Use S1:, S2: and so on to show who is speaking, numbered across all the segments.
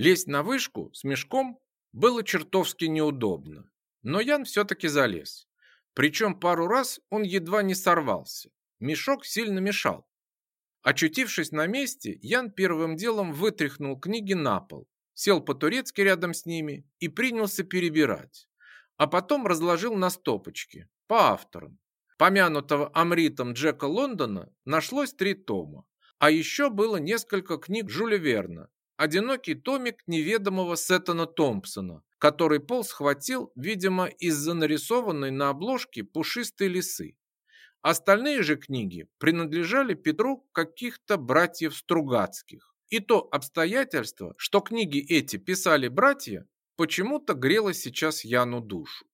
S1: Лезть на вышку с мешком было чертовски неудобно, но Ян все-таки залез. Причем пару раз он едва не сорвался. Мешок сильно мешал. Очутившись на месте, Ян первым делом вытряхнул книги на пол, сел по-турецки рядом с ними и принялся перебирать, а потом разложил на стопочки, по авторам. Помянутого Амритом Джека Лондона нашлось три тома, а еще было несколько книг Жюля Верна, одинокий томик неведомого Сеттона Томпсона, который Пол схватил, видимо, из-за нарисованной на обложке пушистой лисы. Остальные же книги принадлежали Петру каких-то братьев Стругацких. И то обстоятельство, что книги эти писали братья, почему-то грело сейчас Яну душу.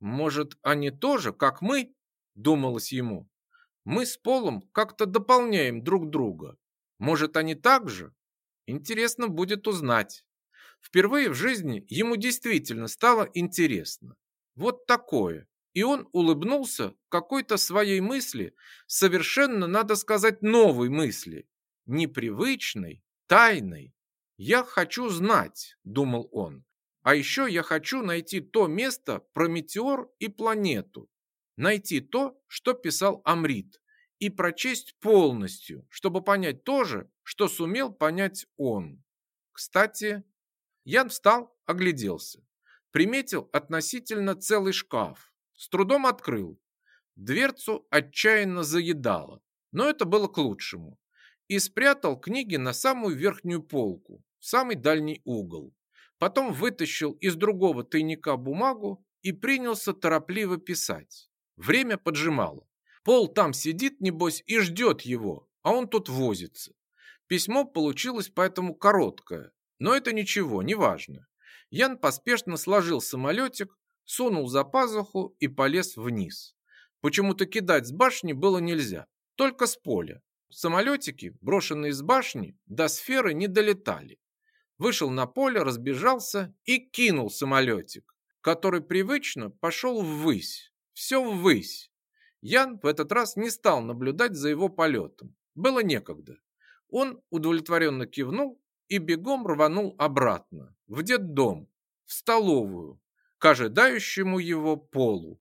S1: Может, они тоже, как мы, думалось ему. Мы с Полом как-то дополняем друг друга. Может, они так же? Интересно будет узнать. Впервые в жизни ему действительно стало интересно. Вот такое. И он улыбнулся какой-то своей мысли, совершенно, надо сказать, новой мысли. Непривычной, тайной. «Я хочу знать», — думал он. «А еще я хочу найти то место про метеор и планету. Найти то, что писал Амрит, и прочесть полностью, чтобы понять то же, что сумел понять он. Кстати, Ян встал, огляделся. Приметил относительно целый шкаф. С трудом открыл. Дверцу отчаянно заедало, но это было к лучшему. И спрятал книги на самую верхнюю полку, в самый дальний угол. Потом вытащил из другого тайника бумагу и принялся торопливо писать. Время поджимало. Пол там сидит, небось, и ждет его, а он тут возится. Письмо получилось поэтому короткое, но это ничего, не важно. Ян поспешно сложил самолетик, сунул за пазуху и полез вниз. Почему-то кидать с башни было нельзя, только с поля. Самолетики, брошенные с башни, до сферы не долетали. Вышел на поле, разбежался и кинул самолетик, который привычно пошел ввысь. Все ввысь. Ян в этот раз не стал наблюдать за его полетом. Было некогда. Он удовлетворенно кивнул и бегом рванул обратно, в детдом, в столовую, к ожидающему его полу.